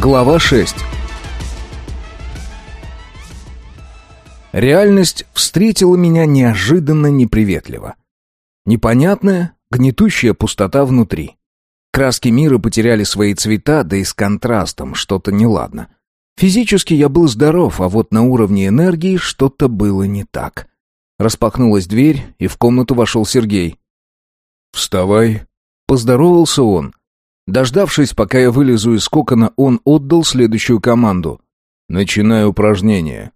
Глава 6 Реальность встретила меня неожиданно неприветливо. Непонятная, гнетущая пустота внутри. Краски мира потеряли свои цвета, да и с контрастом что-то неладно. Физически я был здоров, а вот на уровне энергии что-то было не так. Распахнулась дверь, и в комнату вошел Сергей. «Вставай», — поздоровался он. Дождавшись, пока я вылезу из кокона, он отдал следующую команду. «Начинай упражнение».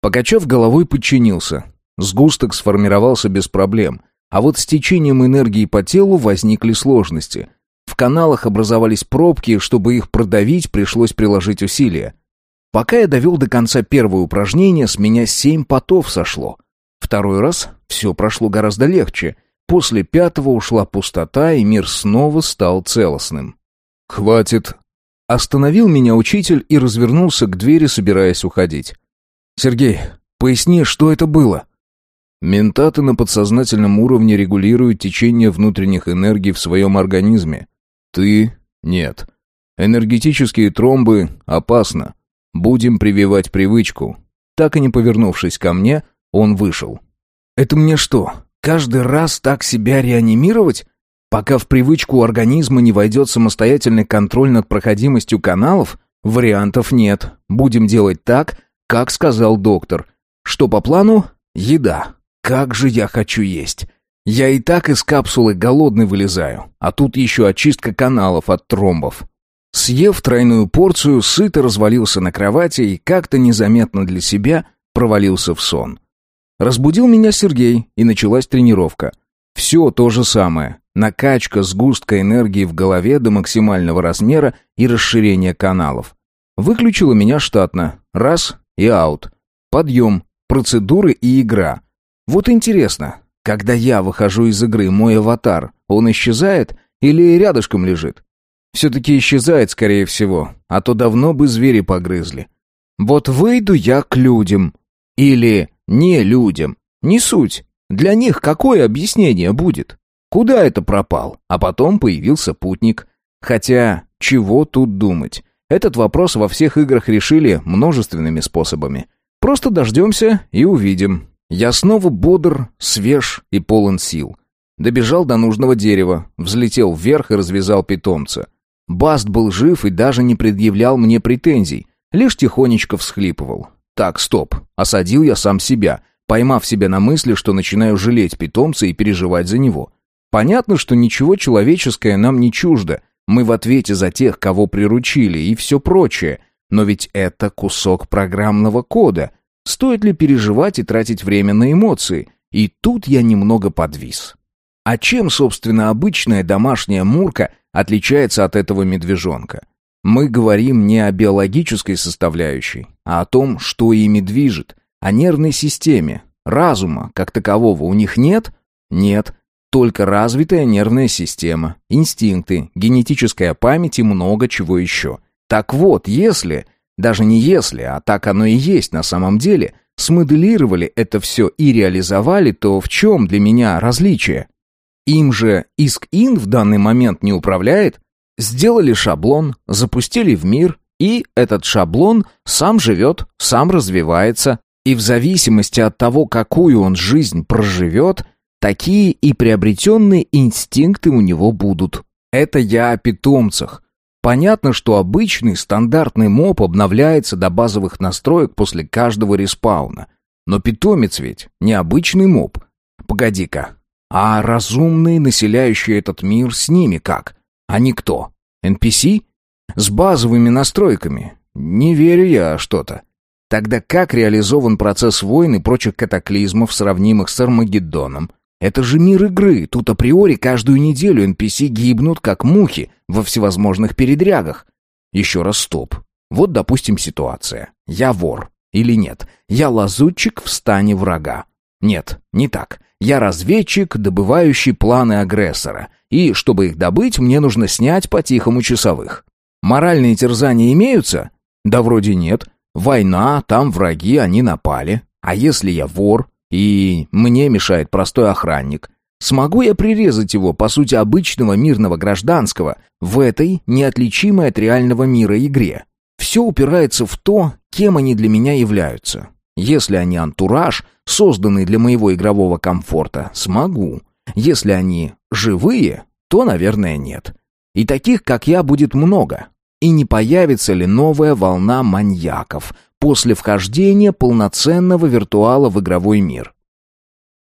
Покачав головой, подчинился. Сгусток сформировался без проблем. А вот с течением энергии по телу возникли сложности. В каналах образовались пробки, чтобы их продавить, пришлось приложить усилия. Пока я довел до конца первое упражнение, с меня семь потов сошло. Второй раз все прошло гораздо легче. После пятого ушла пустота, и мир снова стал целостным. «Хватит!» Остановил меня учитель и развернулся к двери, собираясь уходить. «Сергей, поясни, что это было?» Ментаты на подсознательном уровне регулируют течение внутренних энергий в своем организме. Ты — нет. Энергетические тромбы — опасно. Будем прививать привычку. Так и не повернувшись ко мне, он вышел. «Это мне что, каждый раз так себя реанимировать? Пока в привычку организма не войдет самостоятельный контроль над проходимостью каналов? Вариантов нет. Будем делать так, как сказал доктор. Что по плану? Еда. Как же я хочу есть!» Я и так из капсулы голодный вылезаю, а тут еще очистка каналов от тромбов. Съев тройную порцию, сыто развалился на кровати и как-то незаметно для себя провалился в сон. Разбудил меня Сергей, и началась тренировка. Все то же самое. Накачка сгустка энергии в голове до максимального размера и расширения каналов. Выключила меня штатно. Раз и аут. Подъем, процедуры и игра. Вот интересно, когда я выхожу из игры, мой аватар, он исчезает или рядышком лежит? Все-таки исчезает, скорее всего, а то давно бы звери погрызли. Вот выйду я к людям. Или не людям. Не суть. Для них какое объяснение будет? Куда это пропал? А потом появился путник. Хотя, чего тут думать? Этот вопрос во всех играх решили множественными способами. Просто дождемся и увидим. Я снова бодр, свеж и полон сил. Добежал до нужного дерева, взлетел вверх и развязал питомца. Баст был жив и даже не предъявлял мне претензий, лишь тихонечко всхлипывал. Так, стоп, осадил я сам себя, поймав себя на мысли, что начинаю жалеть питомца и переживать за него. Понятно, что ничего человеческое нам не чуждо, мы в ответе за тех, кого приручили и все прочее, но ведь это кусок программного кода, Стоит ли переживать и тратить время на эмоции? И тут я немного подвис. А чем, собственно, обычная домашняя мурка отличается от этого медвежонка? Мы говорим не о биологической составляющей, а о том, что ими движет, о нервной системе. Разума, как такового, у них нет? Нет. Только развитая нервная система, инстинкты, генетическая память и много чего еще. Так вот, если даже не если, а так оно и есть на самом деле, смоделировали это все и реализовали, то в чем для меня различие? Им же Иск-Ин в данный момент не управляет. Сделали шаблон, запустили в мир, и этот шаблон сам живет, сам развивается, и в зависимости от того, какую он жизнь проживет, такие и приобретенные инстинкты у него будут. Это я о питомцах. Понятно, что обычный стандартный моб обновляется до базовых настроек после каждого респауна. Но питомец ведь не обычный моб. Погоди-ка. А разумные, населяющие этот мир, с ними как? Они кто? NPC? С базовыми настройками? Не верю я что-то. Тогда как реализован процесс войн и прочих катаклизмов, сравнимых с Армагеддоном? Это же мир игры. Тут априори каждую неделю NPC гибнут, как мухи, во всевозможных передрягах. Еще раз стоп. Вот, допустим, ситуация. Я вор. Или нет? Я лазутчик в стане врага. Нет, не так. Я разведчик, добывающий планы агрессора. И, чтобы их добыть, мне нужно снять по-тихому часовых. Моральные терзания имеются? Да вроде нет. Война, там враги, они напали. А если я вор, и мне мешает простой охранник. Смогу я прирезать его, по сути, обычного мирного гражданского, в этой неотличимой от реального мира игре? Все упирается в то, кем они для меня являются. Если они антураж, созданный для моего игрового комфорта, смогу. Если они живые, то, наверное, нет. И таких, как я, будет много. И не появится ли новая волна маньяков после вхождения полноценного виртуала в игровой мир?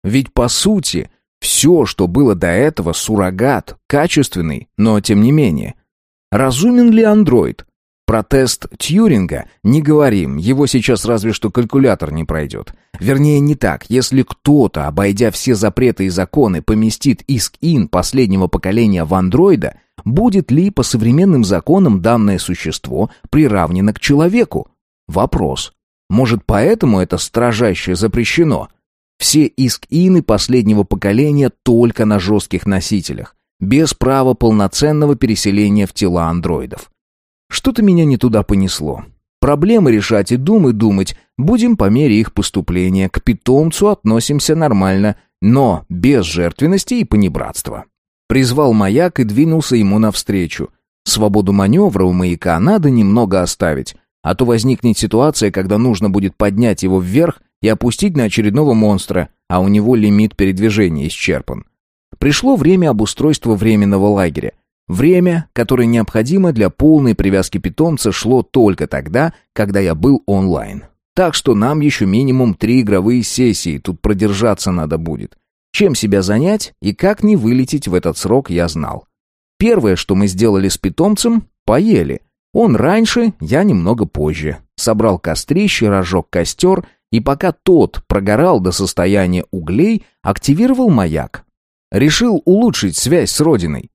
Ведь, по сути, все, что было до этого, суррогат, качественный, но тем не менее. Разумен ли андроид? Про тест Тьюринга не говорим, его сейчас разве что калькулятор не пройдет. Вернее, не так. Если кто-то, обойдя все запреты и законы, поместит иск-ин последнего поколения в андроида, будет ли по современным законам данное существо приравнено к человеку? Вопрос. Может, поэтому это строжайше запрещено? Все иск-ины последнего поколения только на жестких носителях, без права полноценного переселения в тела андроидов. Что-то меня не туда понесло. Проблемы решать и думы думать будем по мере их поступления. К питомцу относимся нормально, но без жертвенности и понебратства. Призвал маяк и двинулся ему навстречу. Свободу маневра у маяка надо немного оставить, а то возникнет ситуация, когда нужно будет поднять его вверх и опустить на очередного монстра, а у него лимит передвижения исчерпан. Пришло время обустройства временного лагеря. Время, которое необходимо для полной привязки питомца, шло только тогда, когда я был онлайн. Так что нам еще минимум три игровые сессии тут продержаться надо будет. Чем себя занять и как не вылететь в этот срок, я знал. Первое, что мы сделали с питомцем, поели. Он раньше, я немного позже. Собрал кострище, разжег костер и пока тот прогорал до состояния углей, активировал маяк. Решил улучшить связь с родиной.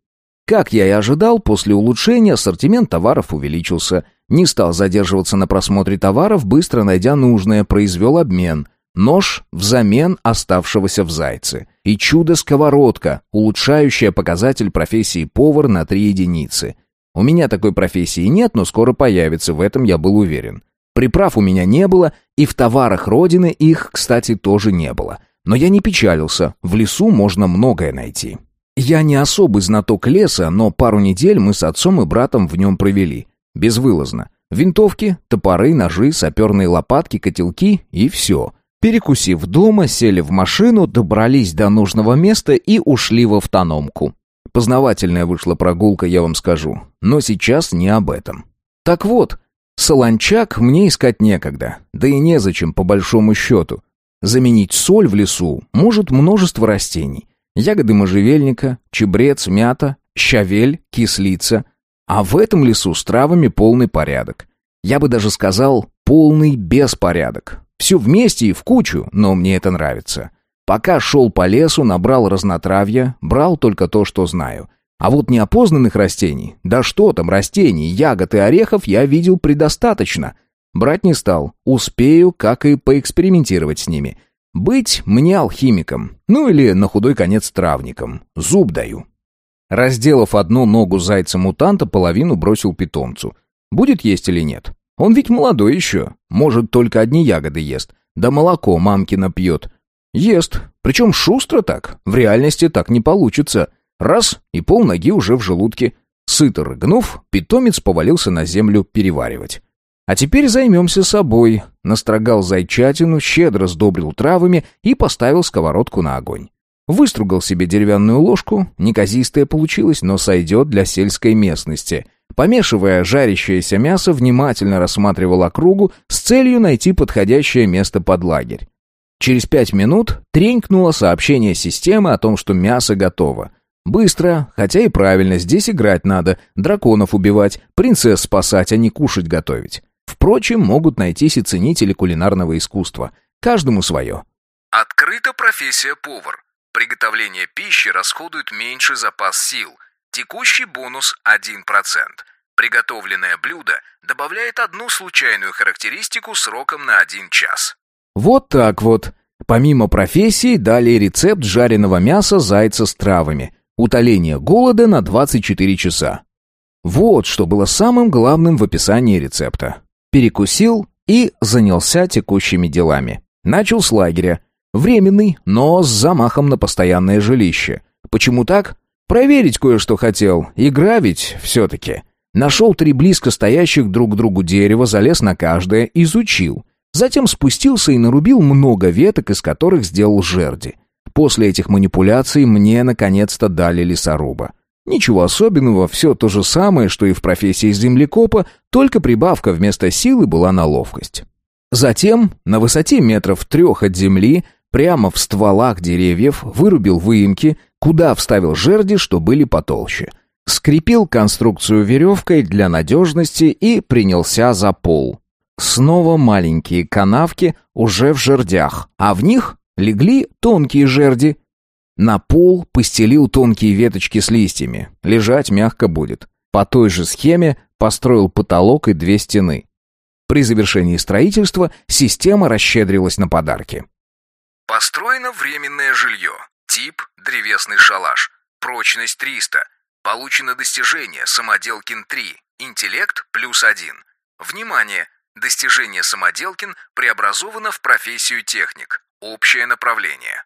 Как я и ожидал, после улучшения ассортимент товаров увеличился. Не стал задерживаться на просмотре товаров, быстро найдя нужное, произвел обмен. Нож взамен оставшегося в зайце. И чудо-сковородка, улучшающая показатель профессии повар на три единицы. У меня такой профессии нет, но скоро появится, в этом я был уверен. Приправ у меня не было, и в товарах Родины их, кстати, тоже не было. Но я не печалился, в лесу можно многое найти. Я не особый знаток леса, но пару недель мы с отцом и братом в нем провели. Безвылазно. Винтовки, топоры, ножи, саперные лопатки, котелки и все. Перекусив дома, сели в машину, добрались до нужного места и ушли в автономку. Познавательная вышла прогулка, я вам скажу. Но сейчас не об этом. Так вот, Солончак мне искать некогда, да и незачем по большому счету. Заменить соль в лесу может множество растений. Ягоды можжевельника, чебрец, мята, щавель, кислица. А в этом лесу с травами полный порядок. Я бы даже сказал, полный беспорядок. Все вместе и в кучу, но мне это нравится. Пока шел по лесу, набрал разнотравья, брал только то, что знаю — а вот неопознанных растений, да что там растений, ягод и орехов я видел предостаточно. Брать не стал, успею, как и поэкспериментировать с ними. Быть мне алхимиком, ну или на худой конец травником. Зуб даю. Разделав одну ногу зайца-мутанта, половину бросил питомцу. Будет есть или нет? Он ведь молодой еще. Может, только одни ягоды ест. Да молоко мамкина пьет. Ест. Причем шустро так. В реальности так не получится. Раз, и пол ноги уже в желудке. Сыто рыгнув, питомец повалился на землю переваривать. А теперь займемся собой. Настрогал зайчатину, щедро сдобрил травами и поставил сковородку на огонь. Выстругал себе деревянную ложку, неказистая получилась, но сойдет для сельской местности. Помешивая жарящееся мясо, внимательно рассматривал округу с целью найти подходящее место под лагерь. Через пять минут тренькнуло сообщение системы о том, что мясо готово. Быстро, хотя и правильно, здесь играть надо, драконов убивать, принцесс спасать, а не кушать готовить. Впрочем, могут найтись и ценители кулинарного искусства. Каждому свое. Открыта профессия повар. Приготовление пищи расходует меньше запас сил. Текущий бонус 1%. Приготовленное блюдо добавляет одну случайную характеристику сроком на 1 час. Вот так вот. Помимо профессии, далее рецепт жареного мяса зайца с травами – Утоление голода на 24 часа. Вот что было самым главным в описании рецепта. Перекусил и занялся текущими делами. Начал с лагеря. Временный, но с замахом на постоянное жилище. Почему так? Проверить кое-что хотел. Игра ведь все-таки. Нашел три близко стоящих друг к другу дерева, залез на каждое, изучил. Затем спустился и нарубил много веток, из которых сделал жерди. После этих манипуляций мне наконец-то дали лесоруба. Ничего особенного, все то же самое, что и в профессии землекопа, только прибавка вместо силы была на ловкость. Затем, на высоте метров трех от земли, прямо в стволах деревьев, вырубил выемки, куда вставил жерди, что были потолще. Скрепил конструкцию веревкой для надежности и принялся за пол. Снова маленькие канавки уже в жердях, а в них легли тонкие жерди. На пол постелил тонкие веточки с листьями. Лежать мягко будет. По той же схеме построил потолок и две стены. При завершении строительства система расщедрилась на подарки. Построено временное жилье. Тип – древесный шалаш. Прочность 300. Получено достижение Самоделкин 3. Интеллект плюс 1. Внимание! Достижение Самоделкин преобразовано в профессию техник. Общее направление.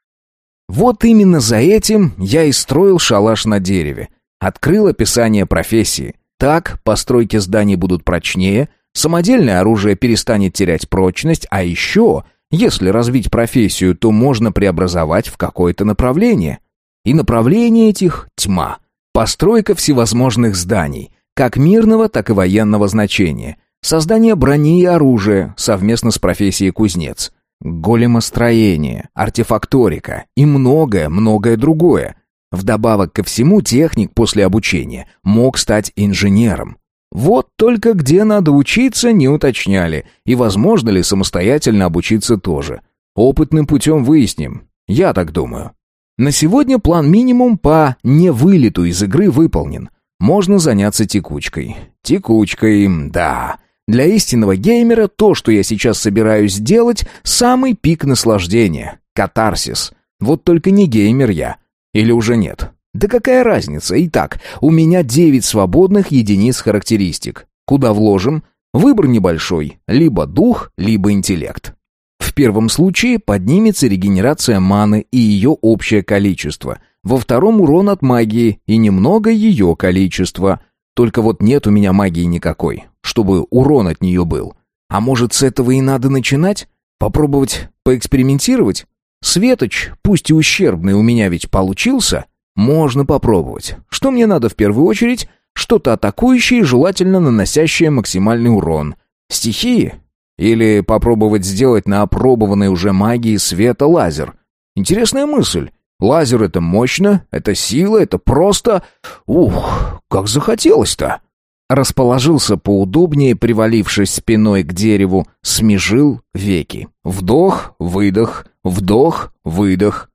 Вот именно за этим я и строил шалаш на дереве. Открыл описание профессии. Так постройки зданий будут прочнее, самодельное оружие перестанет терять прочность, а еще, если развить профессию, то можно преобразовать в какое-то направление. И направление этих — тьма. Постройка всевозможных зданий, как мирного, так и военного значения. Создание брони и оружия совместно с профессией кузнец големостроение, артефакторика и многое-многое другое. Вдобавок ко всему техник после обучения мог стать инженером. Вот только где надо учиться, не уточняли, и возможно ли самостоятельно обучиться тоже. Опытным путем выясним. Я так думаю. На сегодня план минимум по невылету из игры выполнен. Можно заняться текучкой. Текучкой, да. Для истинного геймера то, что я сейчас собираюсь делать, самый пик наслаждения. Катарсис. Вот только не геймер я. Или уже нет? Да какая разница? Итак, у меня 9 свободных единиц характеристик. Куда вложим? Выбор небольшой. Либо дух, либо интеллект. В первом случае поднимется регенерация маны и ее общее количество. Во втором урон от магии и немного ее количества. Только вот нет у меня магии никакой чтобы урон от нее был. А может, с этого и надо начинать? Попробовать поэкспериментировать? Светоч, пусть и ущербный у меня ведь получился, можно попробовать. Что мне надо в первую очередь? Что-то атакующее желательно наносящее максимальный урон. Стихии? Или попробовать сделать на опробованной уже магии света лазер? Интересная мысль. Лазер — это мощно, это сила, это просто... Ух, как захотелось-то! Расположился поудобнее, привалившись спиной к дереву, смежил веки. Вдох, выдох, вдох, выдох.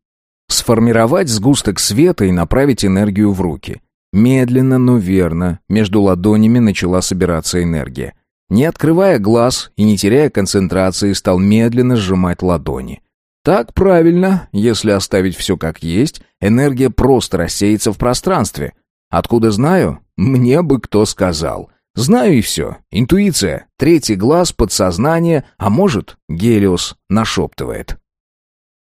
Сформировать сгусток света и направить энергию в руки. Медленно, но верно, между ладонями начала собираться энергия. Не открывая глаз и не теряя концентрации, стал медленно сжимать ладони. Так правильно, если оставить все как есть, энергия просто рассеется в пространстве. Откуда знаю? Мне бы кто сказал. Знаю и все. Интуиция, третий глаз, подсознание, а может, Гелиос нашептывает.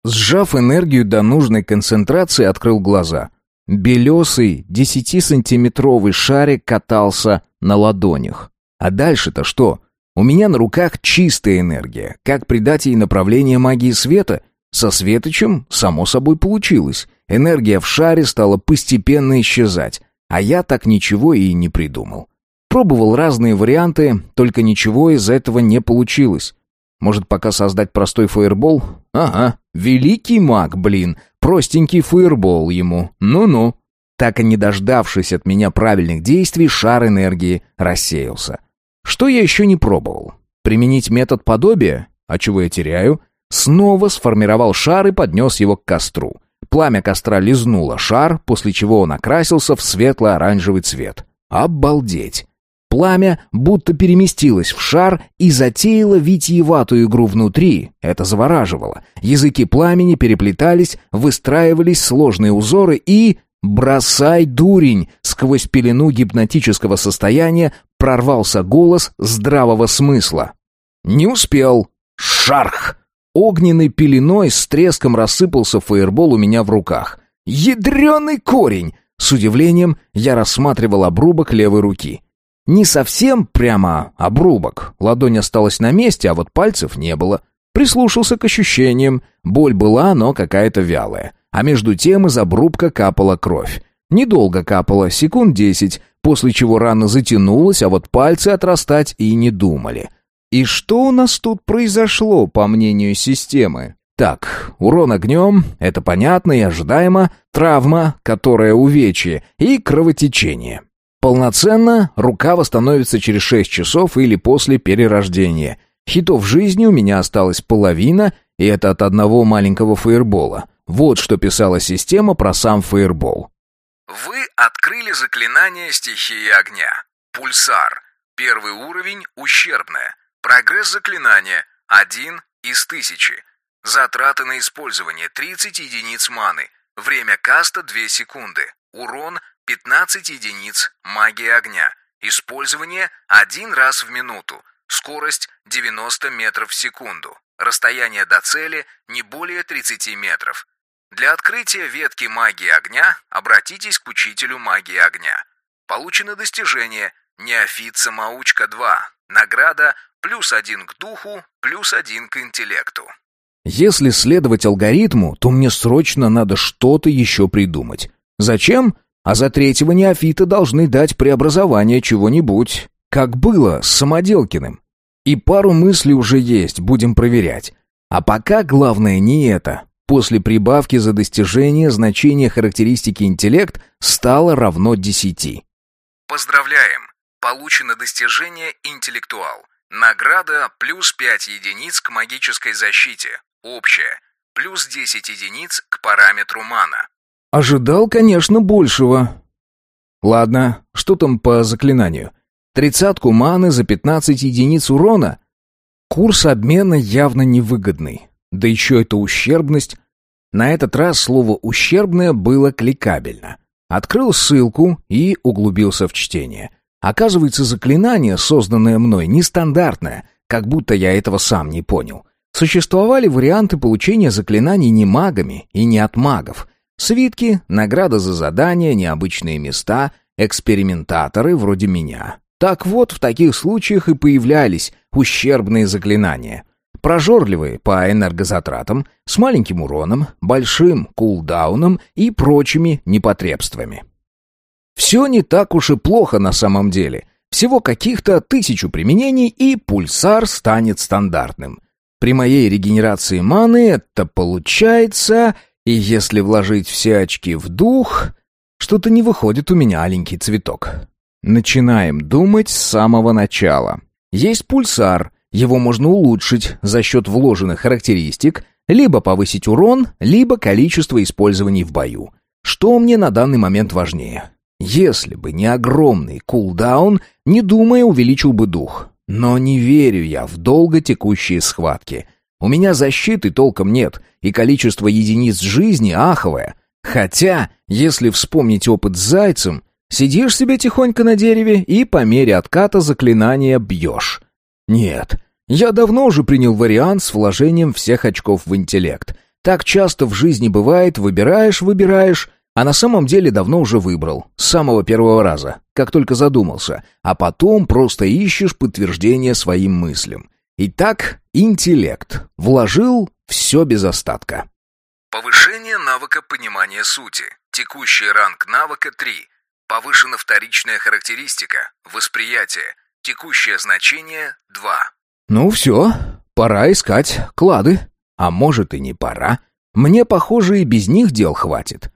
Сжав энергию до нужной концентрации, открыл глаза. Белесый, десятисантиметровый шарик катался на ладонях. А дальше-то что? У меня на руках чистая энергия. Как придать ей направление магии света? Со светочем, само собой, получилось. Энергия в шаре стала постепенно исчезать. А я так ничего и не придумал. Пробовал разные варианты, только ничего из этого не получилось. Может, пока создать простой фаербол? Ага, великий маг, блин, простенький фаербол ему. Ну-ну. Так и не дождавшись от меня правильных действий, шар энергии рассеялся. Что я еще не пробовал? Применить метод подобия? А чего я теряю? Снова сформировал шар и поднес его к костру. Пламя костра лизнуло шар, после чего он окрасился в светло-оранжевый цвет. Обалдеть! Пламя будто переместилось в шар и затеяло витиеватую игру внутри. Это завораживало. Языки пламени переплетались, выстраивались сложные узоры и... «Бросай, дурень!» Сквозь пелену гипнотического состояния прорвался голос здравого смысла. «Не успел!» «Шарх!» Огненной пеленой с треском рассыпался фаербол у меня в руках. «Ядреный корень!» С удивлением я рассматривал обрубок левой руки. Не совсем прямо обрубок. Ладонь осталась на месте, а вот пальцев не было. Прислушался к ощущениям. Боль была, но какая-то вялая. А между тем из обрубка капала кровь. Недолго капала, секунд десять, после чего рана затянулась, а вот пальцы отрастать и не думали. И что у нас тут произошло, по мнению системы? Так, урон огнем, это понятно и ожидаемо, травма, которая увечье, и кровотечение. Полноценно рука восстановится через 6 часов или после перерождения. Хитов жизни у меня осталась половина, и это от одного маленького фаербола. Вот что писала система про сам фаербол. Вы открыли заклинание стихии огня. Пульсар. Первый уровень – ущербное. Прогресс заклинания – 1 из 1000. Затраты на использование – 30 единиц маны. Время каста – 2 секунды. Урон 15 единиц магии огня. Использование один раз в минуту. Скорость 90 метров в секунду. Расстояние до цели не более 30 метров. Для открытия ветки магии огня обратитесь к учителю магии огня. Получено достижение «Неофит-самоучка 2». Награда плюс один к духу, плюс один к интеллекту. Если следовать алгоритму, то мне срочно надо что-то еще придумать. Зачем? А за третьего неофита должны дать преобразование чего-нибудь, как было с Самоделкиным. И пару мыслей уже есть, будем проверять. А пока главное не это. После прибавки за достижение значение характеристики интеллект стало равно 10. Поздравляем! Получено достижение интеллектуал. Награда плюс 5 единиц к магической защите. Общая. Плюс 10 единиц к параметру мана. Ожидал, конечно, большего. Ладно, что там по заклинанию? Тридцатку маны за 15 единиц урона? Курс обмена явно невыгодный. Да еще это ущербность. На этот раз слово «ущербное» было кликабельно. Открыл ссылку и углубился в чтение. Оказывается, заклинание, созданное мной, нестандартное, как будто я этого сам не понял. Существовали варианты получения заклинаний не магами и не от магов — Свитки, награда за задания, необычные места, экспериментаторы вроде меня. Так вот, в таких случаях и появлялись ущербные заклинания. Прожорливые по энергозатратам, с маленьким уроном, большим кулдауном и прочими непотребствами. Все не так уж и плохо на самом деле. Всего каких-то тысячу применений, и пульсар станет стандартным. При моей регенерации маны это получается и если вложить все очки в дух, что-то не выходит у меня аленький цветок. Начинаем думать с самого начала. Есть пульсар, его можно улучшить за счет вложенных характеристик, либо повысить урон, либо количество использований в бою. Что мне на данный момент важнее? Если бы не огромный кулдаун, не думая, увеличил бы дух. Но не верю я в долго текущие схватки — у меня защиты толком нет, и количество единиц жизни аховое. Хотя, если вспомнить опыт с зайцем, сидишь себе тихонько на дереве и по мере отката заклинания бьешь. Нет, я давно уже принял вариант с вложением всех очков в интеллект. Так часто в жизни бывает, выбираешь, выбираешь, а на самом деле давно уже выбрал, с самого первого раза, как только задумался, а потом просто ищешь подтверждение своим мыслям. Итак, интеллект. Вложил все без остатка. Повышение навыка понимания сути. Текущий ранг навыка 3. Повышена вторичная характеристика. Восприятие. Текущее значение 2. Ну все, пора искать клады. А может и не пора. Мне, похоже, и без них дел хватит.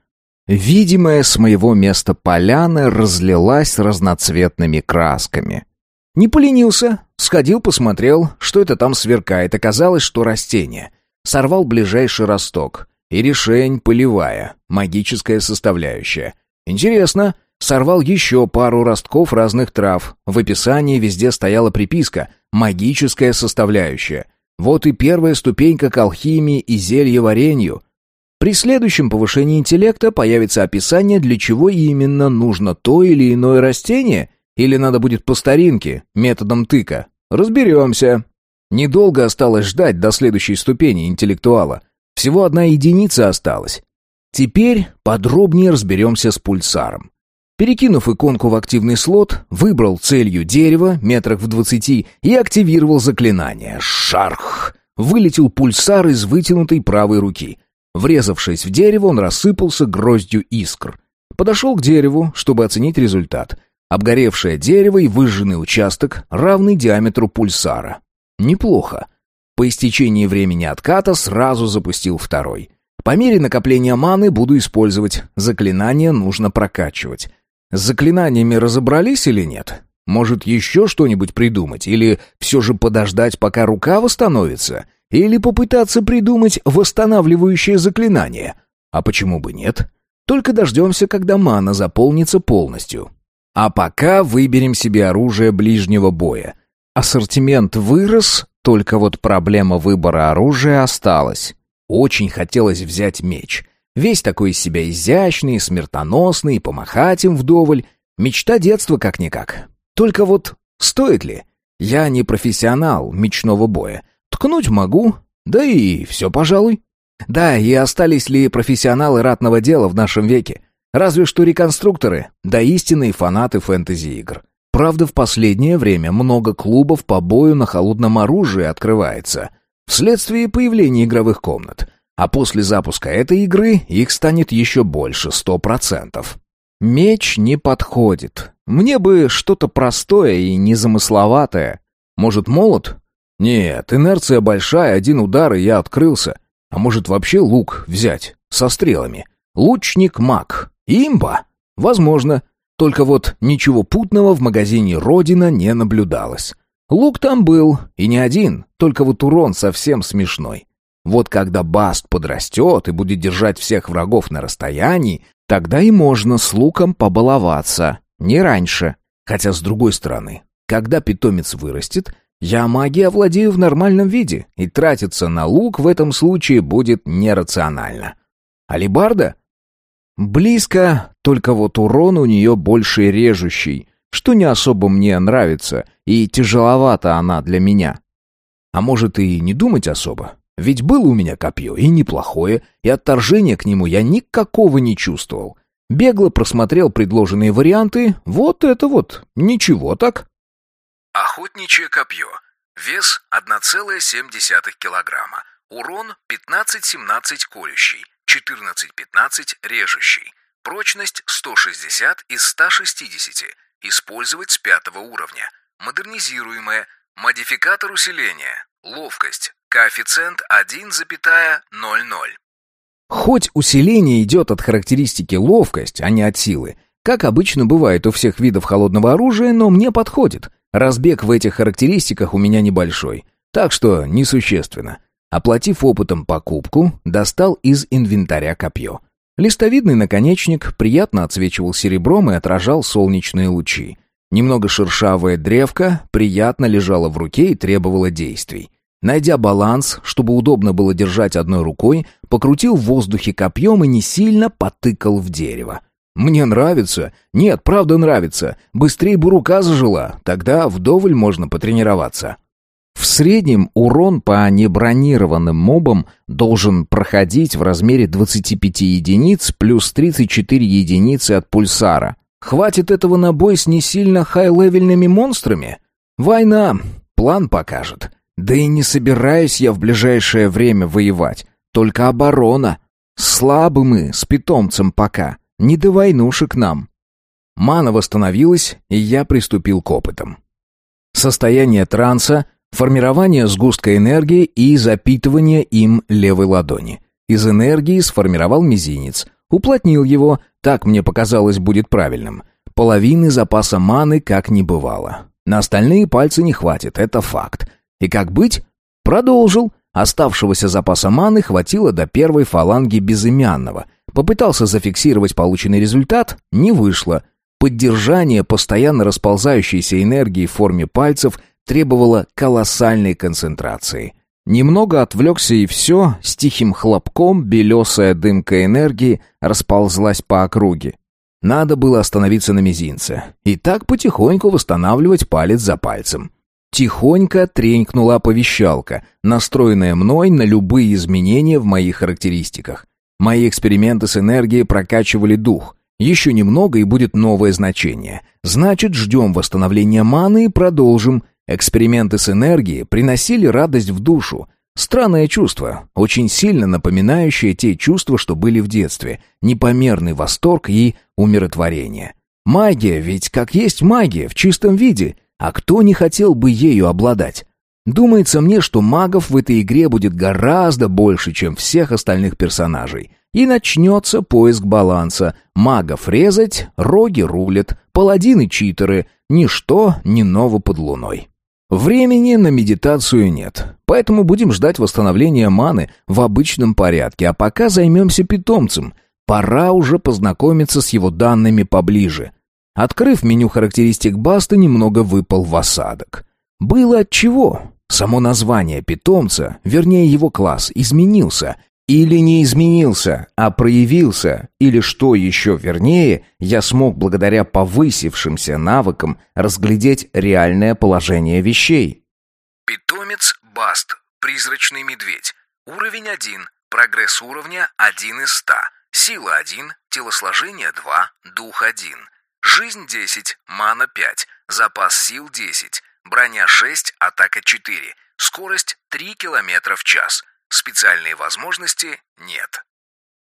Видимая с моего места поляна разлилась разноцветными красками. Не поленился, сходил, посмотрел, что это там сверкает. Оказалось, что растение. Сорвал ближайший росток. И решень полевая, магическая составляющая. Интересно, сорвал еще пару ростков разных трав. В описании везде стояла приписка «магическая составляющая». Вот и первая ступенька к алхимии и зельеварению. При следующем повышении интеллекта появится описание, для чего именно нужно то или иное растение – или надо будет по старинке, методом тыка? Разберемся. Недолго осталось ждать до следующей ступени интеллектуала. Всего одна единица осталась. Теперь подробнее разберемся с пульсаром. Перекинув иконку в активный слот, выбрал целью дерево метрах в двадцати и активировал заклинание. Шарх! Вылетел пульсар из вытянутой правой руки. Врезавшись в дерево, он рассыпался гроздью искр. Подошел к дереву, чтобы оценить результат. Обгоревшее дерево и выжженный участок, равный диаметру пульсара. Неплохо. По истечении времени отката сразу запустил второй. По мере накопления маны буду использовать. Заклинания нужно прокачивать. С заклинаниями разобрались или нет? Может, еще что-нибудь придумать? Или все же подождать, пока рука восстановится? Или попытаться придумать восстанавливающее заклинание? А почему бы нет? Только дождемся, когда мана заполнится полностью. А пока выберем себе оружие ближнего боя. Ассортимент вырос, только вот проблема выбора оружия осталась. Очень хотелось взять меч. Весь такой из себя изящный, смертоносный, помахать им вдоволь. Мечта детства как-никак. Только вот стоит ли? Я не профессионал мечного боя. Ткнуть могу, да и все, пожалуй. Да, и остались ли профессионалы ратного дела в нашем веке? Разве что реконструкторы, да истинные фанаты фэнтези-игр. Правда, в последнее время много клубов по бою на холодном оружии открывается, вследствие появления игровых комнат. А после запуска этой игры их станет еще больше, сто процентов. Меч не подходит. Мне бы что-то простое и незамысловатое. Может, молот? Нет, инерция большая, один удар, и я открылся. А может, вообще лук взять, со стрелами? Лучник-маг. Имба? Возможно. Только вот ничего путного в магазине «Родина» не наблюдалось. Лук там был, и не один, только вот урон совсем смешной. Вот когда Баст подрастет и будет держать всех врагов на расстоянии, тогда и можно с луком побаловаться, не раньше. Хотя, с другой стороны, когда питомец вырастет, я магией овладею в нормальном виде, и тратиться на лук в этом случае будет нерационально. Алибарда? Близко, только вот урон у нее больше режущий, что не особо мне нравится, и тяжеловата она для меня. А может и не думать особо, ведь было у меня копье, и неплохое, и отторжения к нему я никакого не чувствовал. Бегло просмотрел предложенные варианты, вот это вот, ничего так. Охотничье копье. Вес 1,7 килограмма. Урон 15-17 колющий. 14-15 режущий. Прочность 160 из 160. Использовать с пятого уровня. Модернизируемое. Модификатор усиления. Ловкость. Коэффициент 1,00. Хоть усиление идет от характеристики ловкость, а не от силы, как обычно бывает у всех видов холодного оружия, но мне подходит. Разбег в этих характеристиках у меня небольшой, так что несущественно. Оплатив опытом покупку, достал из инвентаря копье. Листовидный наконечник приятно отсвечивал серебром и отражал солнечные лучи. Немного шершавая древка приятно лежала в руке и требовала действий. Найдя баланс, чтобы удобно было держать одной рукой, покрутил в воздухе копьем и не сильно потыкал в дерево. «Мне нравится. Нет, правда нравится. Быстрее бы рука зажила, тогда вдоволь можно потренироваться». В среднем урон по небронированным мобам должен проходить в размере 25 единиц плюс 34 единицы от пульсара. Хватит этого на бой с не сильно хай-левельными монстрами? Война. План покажет. Да и не собираюсь я в ближайшее время воевать. Только оборона. Слабы мы с питомцем пока. Не до войнушек нам. Мана восстановилась, и я приступил к опытам. Состояние транса Формирование сгустка энергии и запитывание им левой ладони. Из энергии сформировал мизинец. Уплотнил его, так мне показалось будет правильным. Половины запаса маны как не бывало. На остальные пальцы не хватит, это факт. И как быть? Продолжил. Оставшегося запаса маны хватило до первой фаланги безымянного. Попытался зафиксировать полученный результат, не вышло. Поддержание постоянно расползающейся энергии в форме пальцев – требовало колоссальной концентрации. Немного отвлекся и все, с тихим хлопком белесая дымка энергии расползлась по округе. Надо было остановиться на мизинце и так потихоньку восстанавливать палец за пальцем. Тихонько тренькнула оповещалка, настроенная мной на любые изменения в моих характеристиках. Мои эксперименты с энергией прокачивали дух. Еще немного и будет новое значение. Значит, ждем восстановления маны и продолжим. Эксперименты с энергией приносили радость в душу. Странное чувство, очень сильно напоминающее те чувства, что были в детстве. Непомерный восторг и умиротворение. Магия ведь как есть магия в чистом виде. А кто не хотел бы ею обладать? Думается мне, что магов в этой игре будет гораздо больше, чем всех остальных персонажей. И начнется поиск баланса. Магов резать, роги рулят, паладины-читеры, ничто не ново под луной. Времени на медитацию нет, поэтому будем ждать восстановления маны в обычном порядке, а пока займемся питомцем. Пора уже познакомиться с его данными поближе. Открыв меню характеристик Баста, немного выпал в осадок. Было от чего. Само название питомца, вернее его класс, изменился, или не изменился, а проявился, или что еще вернее, я смог благодаря повысившимся навыкам разглядеть реальное положение вещей. Питомец Баст, призрачный медведь. Уровень 1, прогресс уровня 1 из 100. Сила 1, телосложение 2, дух 1. Жизнь 10, мана 5, запас сил 10, броня 6, атака 4, скорость 3 км в час – Специальные возможности нет.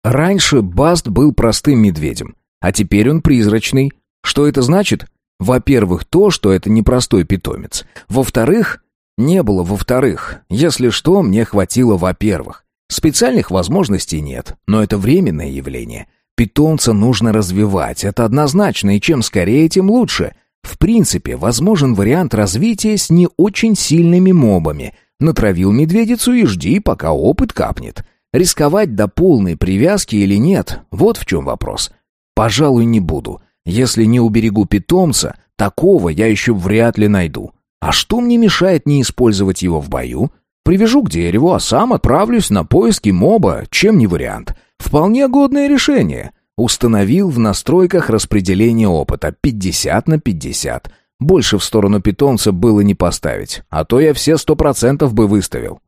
Раньше Баст был простым медведем, а теперь он призрачный. Что это значит? Во-первых, то, что это непростой питомец. Во-вторых, не было во-вторых. Если что, мне хватило во-первых. Специальных возможностей нет, но это временное явление. Питомца нужно развивать, это однозначно, и чем скорее, тем лучше. В принципе, возможен вариант развития с не очень сильными мобами, Натравил медведицу и жди, пока опыт капнет. Рисковать до полной привязки или нет, вот в чем вопрос. Пожалуй, не буду. Если не уберегу питомца, такого я еще вряд ли найду. А что мне мешает не использовать его в бою? Привяжу к дереву, а сам отправлюсь на поиски моба, чем не вариант. Вполне годное решение. Установил в настройках распределение опыта 50 на 50. Больше в сторону питомца было не поставить, а то я все сто процентов бы выставил.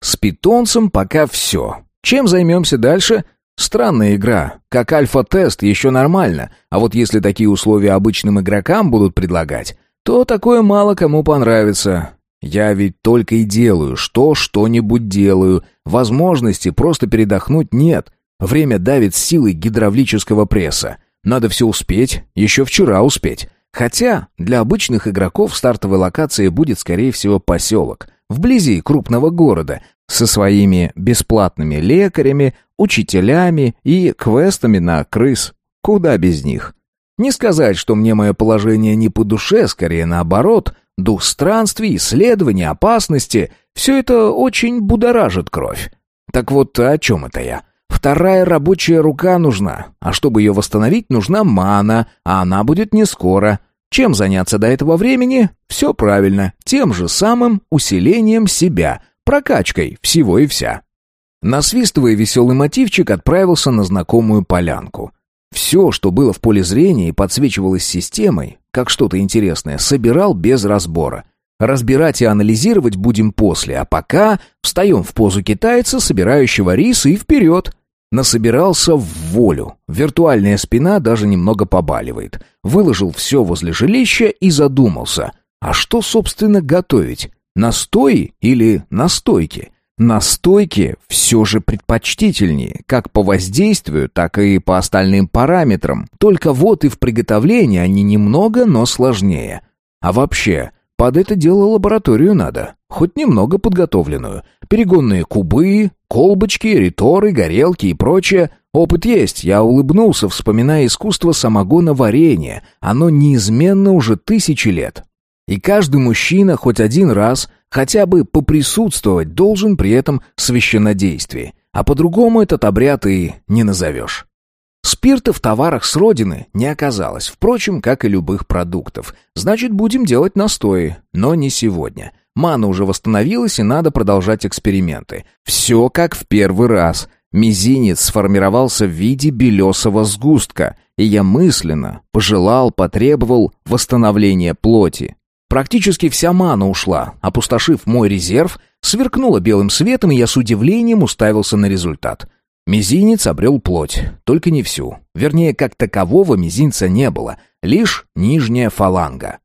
С питомцем пока все. Чем займемся дальше? Странная игра. Как альфа-тест еще нормально, а вот если такие условия обычным игрокам будут предлагать, то такое мало кому понравится. Я ведь только и делаю, что что-нибудь делаю. Возможности просто передохнуть нет. Время давит силой гидравлического пресса. Надо все успеть, еще вчера успеть. Хотя для обычных игроков стартовой локацией будет, скорее всего, поселок, вблизи крупного города, со своими бесплатными лекарями, учителями и квестами на крыс. Куда без них? Не сказать, что мне мое положение не по душе, скорее наоборот. Дух странствий, исследований, опасности — все это очень будоражит кровь. Так вот, о чем это я? Вторая рабочая рука нужна, а чтобы ее восстановить, нужна мана, а она будет не скоро. Чем заняться до этого времени? Все правильно, тем же самым усилением себя, прокачкой всего и вся. Насвистывая веселый мотивчик, отправился на знакомую полянку. Все, что было в поле зрения и подсвечивалось системой, как что-то интересное, собирал без разбора. Разбирать и анализировать будем после, а пока встаем в позу китайца, собирающего рис, и вперед. Насобирался в волю. Виртуальная спина даже немного побаливает. Выложил все возле жилища и задумался. А что, собственно, готовить? Настои или настойки? Настойки все же предпочтительнее, как по воздействию, так и по остальным параметрам. Только вот и в приготовлении они немного, но сложнее. А вообще, под это дело лабораторию надо, хоть немного подготовленную. Перегонные кубы, колбочки, риторы, горелки и прочее. Опыт есть, я улыбнулся, вспоминая искусство самогона варенья. Оно неизменно уже тысячи лет. И каждый мужчина хоть один раз хотя бы поприсутствовать должен при этом священнодействии. А по-другому этот обряд и не назовешь. Спирта в товарах с родины не оказалось, впрочем, как и любых продуктов. Значит, будем делать настои, но не сегодня. Мана уже восстановилась, и надо продолжать эксперименты. Все как в первый раз. Мизинец сформировался в виде белесого сгустка, и я мысленно пожелал, потребовал восстановления плоти. Практически вся мана ушла, опустошив мой резерв, сверкнула белым светом, и я с удивлением уставился на результат. Мизинец обрел плоть, только не всю. Вернее, как такового мизинца не было, лишь нижняя фаланга.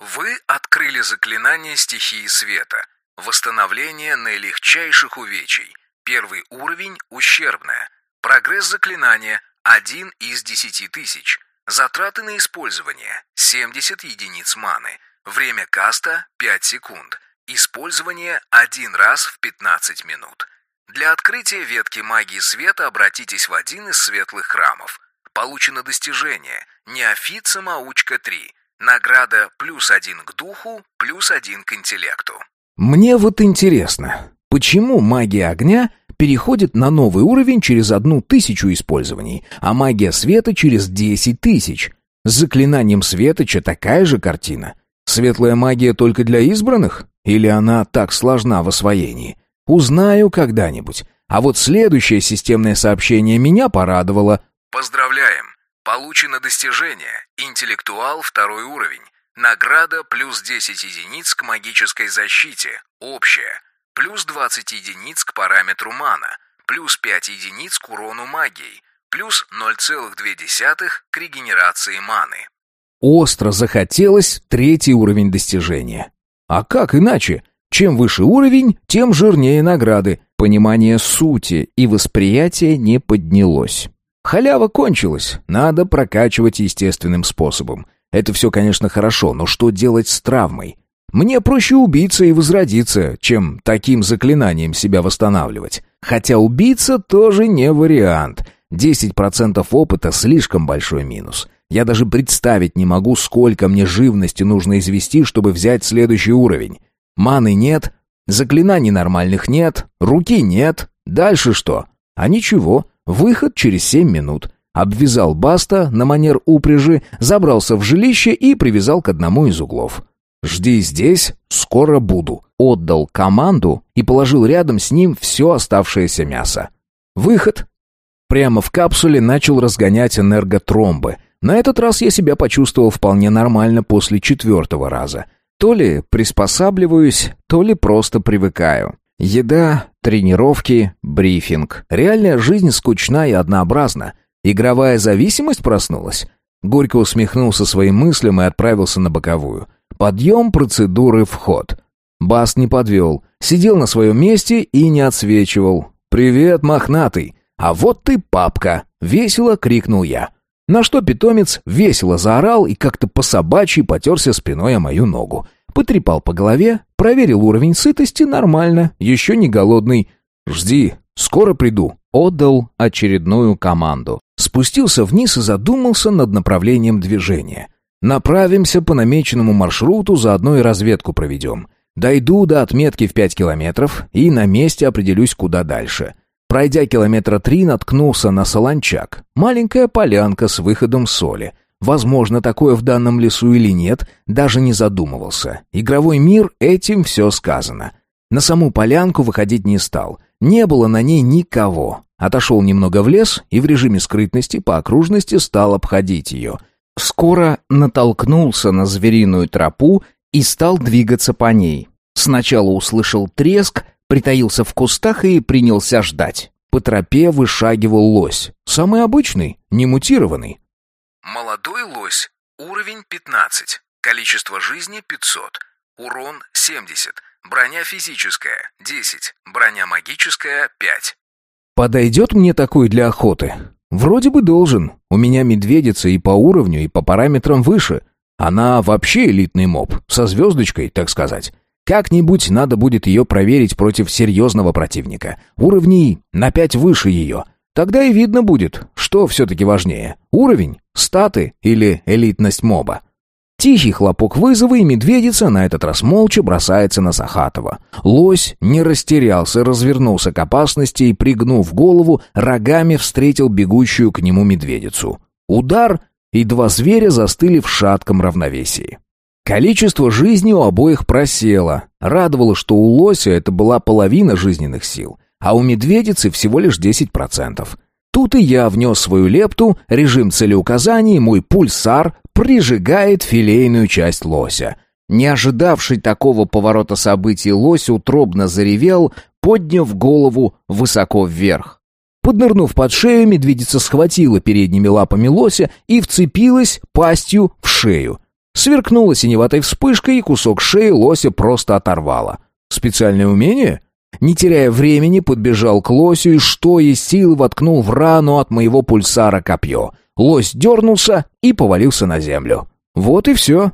Вы открыли заклинание стихии света. Восстановление наилегчайших увечий. Первый уровень – ущербное. Прогресс заклинания – 1 из 10 тысяч. Затраты на использование – 70 единиц маны. Время каста – 5 секунд. Использование – один раз в 15 минут. Для открытия ветки магии света обратитесь в один из светлых храмов. Получено достижение «Неофит-самоучка 3». Награда плюс один к духу, плюс один к интеллекту. Мне вот интересно, почему магия огня переходит на новый уровень через одну тысячу использований, а магия света через десять тысяч? С заклинанием светоча такая же картина. Светлая магия только для избранных? Или она так сложна в освоении? Узнаю когда-нибудь. А вот следующее системное сообщение меня порадовало. Поздравляем! Получено достижение «Интеллектуал второй уровень». Награда плюс 10 единиц к магической защите, общая, плюс 20 единиц к параметру мана, плюс 5 единиц к урону магией, плюс 0,2 к регенерации маны. Остро захотелось третий уровень достижения. А как иначе? Чем выше уровень, тем жирнее награды. Понимание сути и восприятие не поднялось. Халява кончилась, надо прокачивать естественным способом. Это все, конечно, хорошо, но что делать с травмой? Мне проще убиться и возродиться, чем таким заклинанием себя восстанавливать. Хотя убиться тоже не вариант. 10% опыта слишком большой минус. Я даже представить не могу, сколько мне живности нужно извести, чтобы взять следующий уровень. Маны нет, заклинаний нормальных нет, руки нет. Дальше что? А ничего, Выход через семь минут. Обвязал Баста на манер упряжи, забрался в жилище и привязал к одному из углов. «Жди здесь, скоро буду». Отдал команду и положил рядом с ним все оставшееся мясо. Выход. Прямо в капсуле начал разгонять энерготромбы. На этот раз я себя почувствовал вполне нормально после четвертого раза. То ли приспосабливаюсь, то ли просто привыкаю. Еда, тренировки, брифинг. Реальная жизнь скучна и однообразна. Игровая зависимость проснулась. Горько усмехнулся своим мыслям и отправился на боковую. Подъем процедуры вход. Бас не подвел. Сидел на своем месте и не отсвечивал. «Привет, мохнатый!» «А вот ты, папка!» — весело крикнул я. На что питомец весело заорал и как-то по собачьи потерся спиной о мою ногу. Потрепал по голове, проверил уровень сытости, нормально, еще не голодный. «Жди, скоро приду», — отдал очередную команду. Спустился вниз и задумался над направлением движения. «Направимся по намеченному маршруту, заодно и разведку проведем. Дойду до отметки в пять километров и на месте определюсь, куда дальше». Пройдя километра три, наткнулся на солончак. Маленькая полянка с выходом соли — Возможно, такое в данном лесу или нет, даже не задумывался. Игровой мир, этим все сказано. На саму полянку выходить не стал. Не было на ней никого. Отошел немного в лес и в режиме скрытности по окружности стал обходить ее. Скоро натолкнулся на звериную тропу и стал двигаться по ней. Сначала услышал треск, притаился в кустах и принялся ждать. По тропе вышагивал лось. Самый обычный, не мутированный. Молодой лось. Уровень 15. Количество жизни 500. Урон 70. Броня физическая 10. Броня магическая 5. Подойдет мне такой для охоты? Вроде бы должен. У меня медведица и по уровню, и по параметрам выше. Она вообще элитный моб, со звездочкой, так сказать. Как-нибудь надо будет ее проверить против серьезного противника. Уровней на пять выше ее — Тогда и видно будет, что все-таки важнее – уровень, статы или элитность моба. Тихий хлопок вызова, и медведица на этот раз молча бросается на Сахатова. Лось не растерялся, развернулся к опасности и, пригнув голову, рогами встретил бегущую к нему медведицу. Удар, и два зверя застыли в шатком равновесии. Количество жизни у обоих просело. Радовало, что у лося это была половина жизненных сил – а у медведицы всего лишь 10%. Тут и я внес свою лепту, режим целеуказаний, мой пульсар прижигает филейную часть лося. Не ожидавший такого поворота событий лось утробно заревел, подняв голову высоко вверх. Поднырнув под шею, медведица схватила передними лапами лося и вцепилась пастью в шею. Сверкнула синеватой вспышкой, и кусок шеи лося просто оторвала. Специальное умение? Не теряя времени, подбежал к лосю и что есть силы воткнул в рану от моего пульсара копье. Лось дернулся и повалился на землю. Вот и все.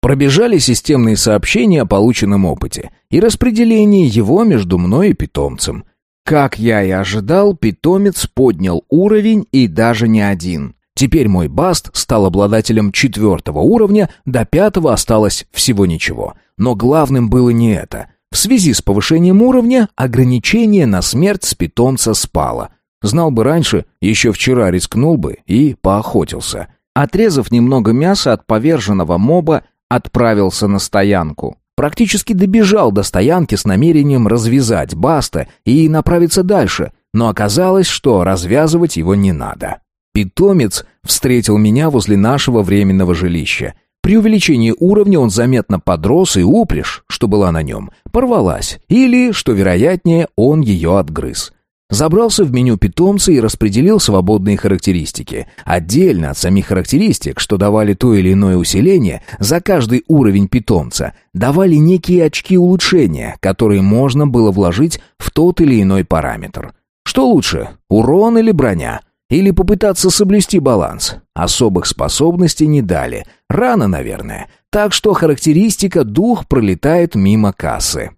Пробежали системные сообщения о полученном опыте и распределении его между мной и питомцем. Как я и ожидал, питомец поднял уровень и даже не один. Теперь мой Баст стал обладателем четвертого уровня, до пятого осталось всего ничего. Но главным было не это. В связи с повышением уровня ограничение на смерть с питомца спало. Знал бы раньше, еще вчера рискнул бы и поохотился. Отрезав немного мяса от поверженного моба, отправился на стоянку. Практически добежал до стоянки с намерением развязать Баста и направиться дальше, но оказалось, что развязывать его не надо. Питомец встретил меня возле нашего временного жилища. При увеличении уровня он заметно подрос, и упряжь, что была на нем, порвалась, или, что вероятнее, он ее отгрыз. Забрался в меню питомца и распределил свободные характеристики. Отдельно от самих характеристик, что давали то или иное усиление, за каждый уровень питомца давали некие очки улучшения, которые можно было вложить в тот или иной параметр. Что лучше, урон или броня? Или попытаться соблюсти баланс. Особых способностей не дали. Рано, наверное. Так что характеристика «дух» пролетает мимо кассы.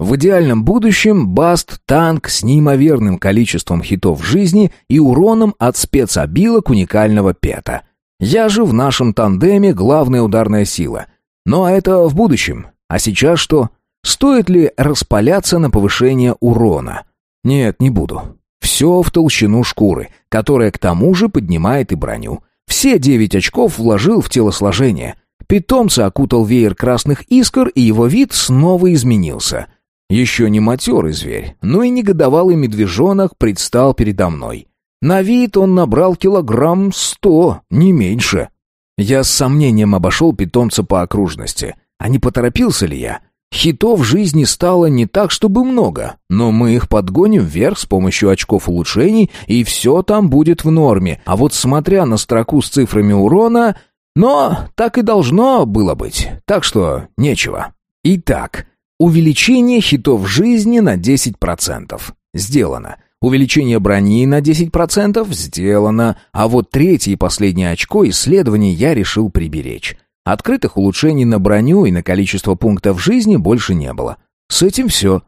В идеальном будущем Баст — танк с неимоверным количеством хитов жизни и уроном от спецобилок уникального пета. Я же в нашем тандеме главная ударная сила. Но это в будущем. А сейчас что? Стоит ли распаляться на повышение урона? Нет, не буду. Все в толщину шкуры, которая к тому же поднимает и броню. Все девять очков вложил в телосложение. Питомца окутал веер красных искр, и его вид снова изменился. Еще не матерый зверь, но и негодовалый медвежонок предстал передо мной. На вид он набрал килограмм сто, не меньше. Я с сомнением обошел питомца по окружности. А не поторопился ли я? Хитов жизни стало не так, чтобы много, но мы их подгоним вверх с помощью очков улучшений, и все там будет в норме. А вот смотря на строку с цифрами урона... Но так и должно было быть, так что нечего. Итак, увеличение хитов жизни на 10%. Сделано. Увеличение брони на 10% сделано, а вот третье и последнее очко исследований я решил приберечь. Открытых улучшений на броню и на количество пунктов жизни больше не было. С этим все.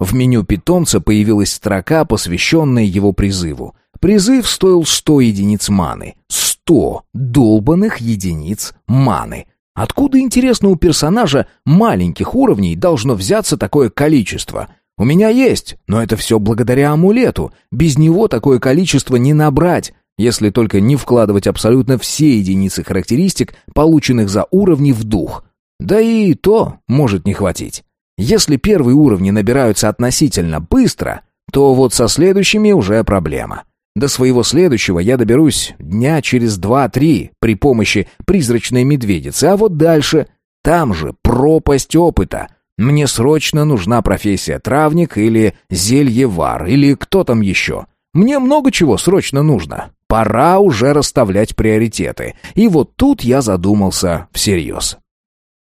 В меню питомца появилась строка, посвященная его призыву. Призыв стоил 100 единиц маны. 100 долбанных единиц маны. Откуда, интересно, у персонажа маленьких уровней должно взяться такое количество? У меня есть, но это все благодаря амулету. Без него такое количество не набрать если только не вкладывать абсолютно все единицы характеристик, полученных за уровни в дух. Да и то может не хватить. Если первые уровни набираются относительно быстро, то вот со следующими уже проблема. До своего следующего я доберусь дня через два-три при помощи призрачной медведицы, а вот дальше там же пропасть опыта. Мне срочно нужна профессия травник или зельевар, или кто там еще. Мне много чего срочно нужно. Пора уже расставлять приоритеты. И вот тут я задумался всерьез.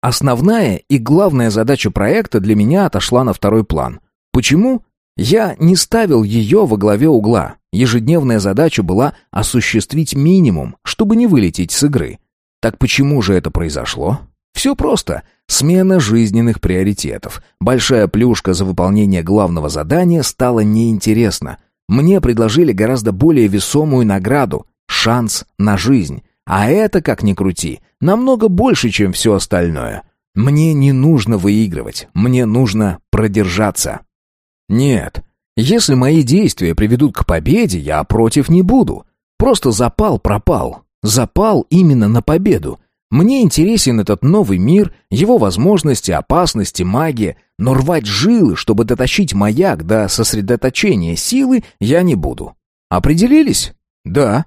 Основная и главная задача проекта для меня отошла на второй план. Почему? Я не ставил ее во главе угла. Ежедневная задача была осуществить минимум, чтобы не вылететь с игры. Так почему же это произошло? Все просто. Смена жизненных приоритетов. Большая плюшка за выполнение главного задания стала неинтересна. Мне предложили гораздо более весомую награду — шанс на жизнь. А это, как ни крути, намного больше, чем все остальное. Мне не нужно выигрывать, мне нужно продержаться. Нет, если мои действия приведут к победе, я против не буду. Просто запал пропал. Запал именно на победу. Мне интересен этот новый мир, его возможности, опасности, магия, но рвать жилы, чтобы дотащить маяк до сосредоточения силы, я не буду. Определились? Да.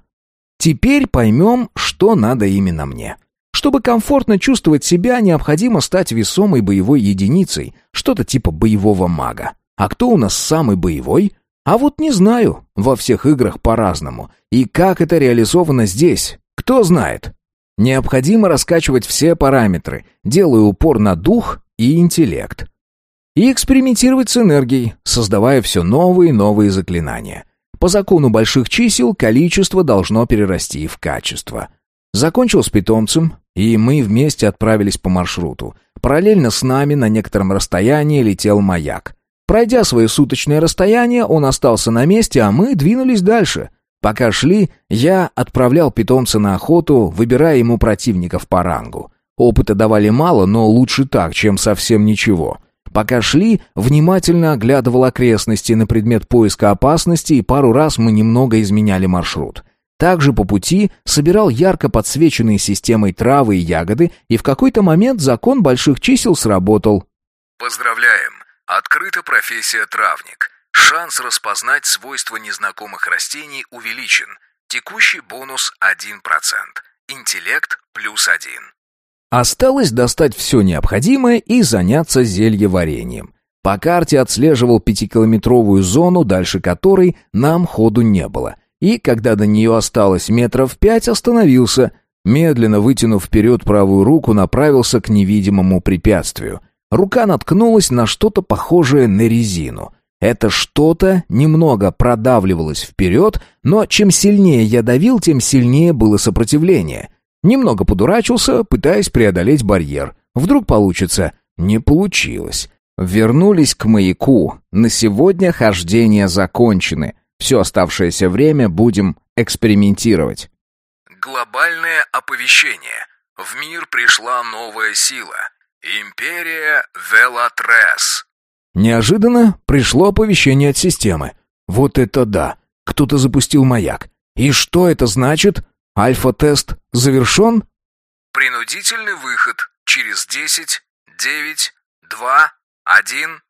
Теперь поймем, что надо именно мне. Чтобы комфортно чувствовать себя, необходимо стать весомой боевой единицей, что-то типа боевого мага. А кто у нас самый боевой? А вот не знаю, во всех играх по-разному. И как это реализовано здесь, кто знает. Необходимо раскачивать все параметры, делая упор на дух и интеллект. И экспериментировать с энергией, создавая все новые и новые заклинания. По закону больших чисел количество должно перерасти в качество. Закончил с питомцем, и мы вместе отправились по маршруту. Параллельно с нами на некотором расстоянии летел маяк. Пройдя свое суточное расстояние, он остался на месте, а мы двинулись дальше. Пока шли, я отправлял питомца на охоту, выбирая ему противников по рангу. Опыта давали мало, но лучше так, чем совсем ничего. Пока шли, внимательно оглядывал окрестности на предмет поиска опасности, и пару раз мы немного изменяли маршрут. Также по пути собирал ярко подсвеченные системой травы и ягоды, и в какой-то момент закон больших чисел сработал. Поздравляем! Открыта профессия травник. Шанс распознать свойства незнакомых растений увеличен. Текущий бонус 1%. Интеллект плюс 1. Осталось достать все необходимое и заняться зельеварением. По карте отслеживал пятикилометровую зону, дальше которой нам ходу не было — и, когда до нее осталось метров пять, остановился. Медленно вытянув вперед правую руку, направился к невидимому препятствию. Рука наткнулась на что-то похожее на резину. Это что-то немного продавливалось вперед, но чем сильнее я давил, тем сильнее было сопротивление. Немного подурачился, пытаясь преодолеть барьер. Вдруг получится. Не получилось. Вернулись к маяку. На сегодня хождения закончены. Все оставшееся время будем экспериментировать. Глобальное оповещение. В мир пришла новая сила. Империя Велатрес. Неожиданно пришло оповещение от системы. Вот это да! Кто-то запустил маяк. И что это значит? Альфа-тест завершен? Принудительный выход через 10, 9, 2, 1...